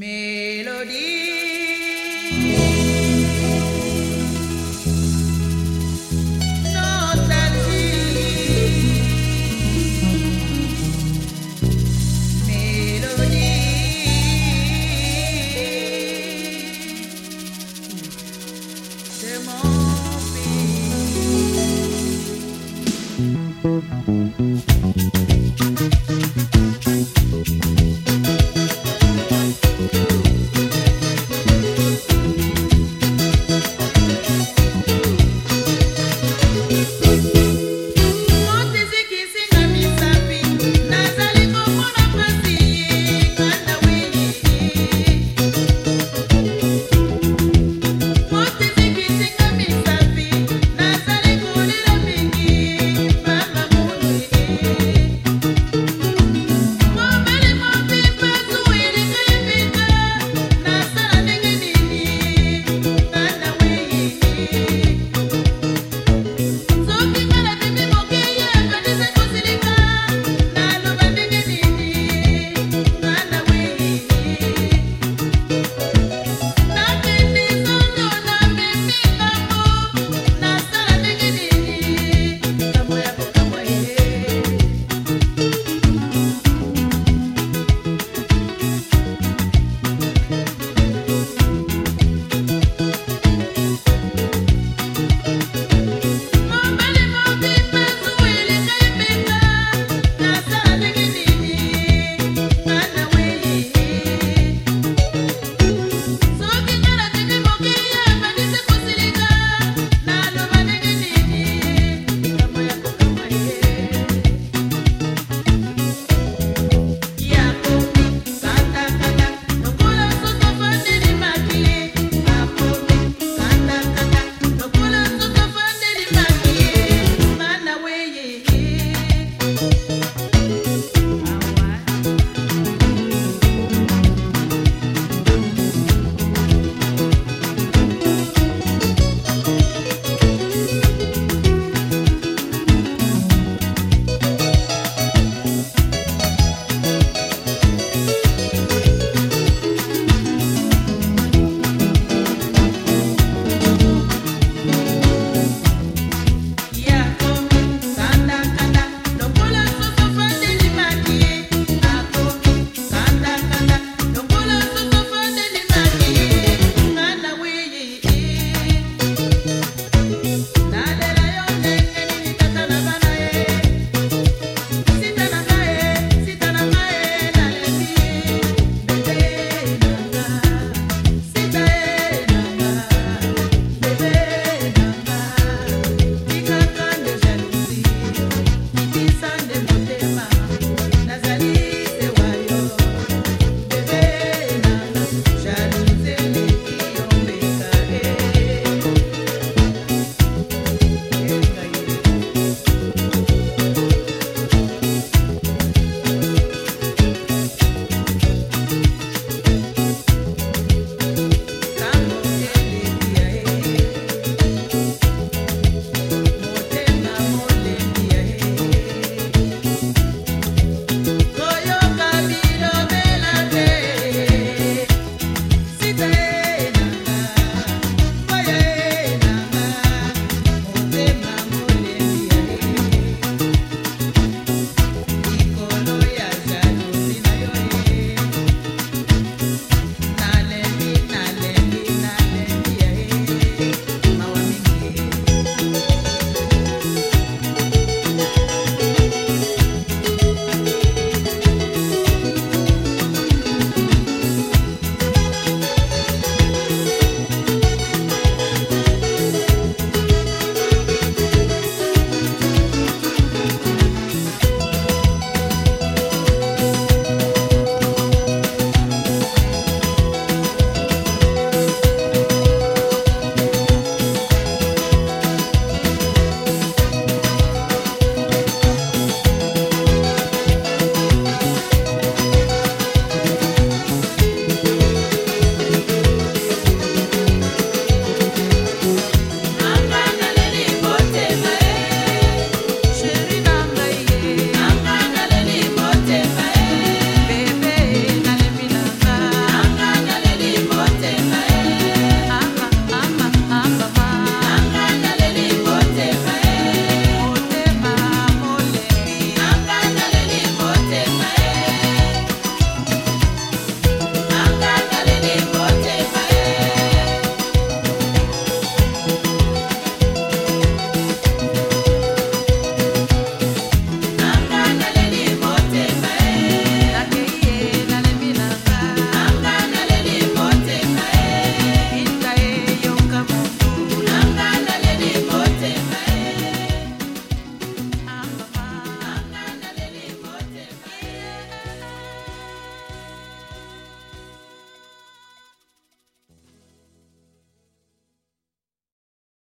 Melody.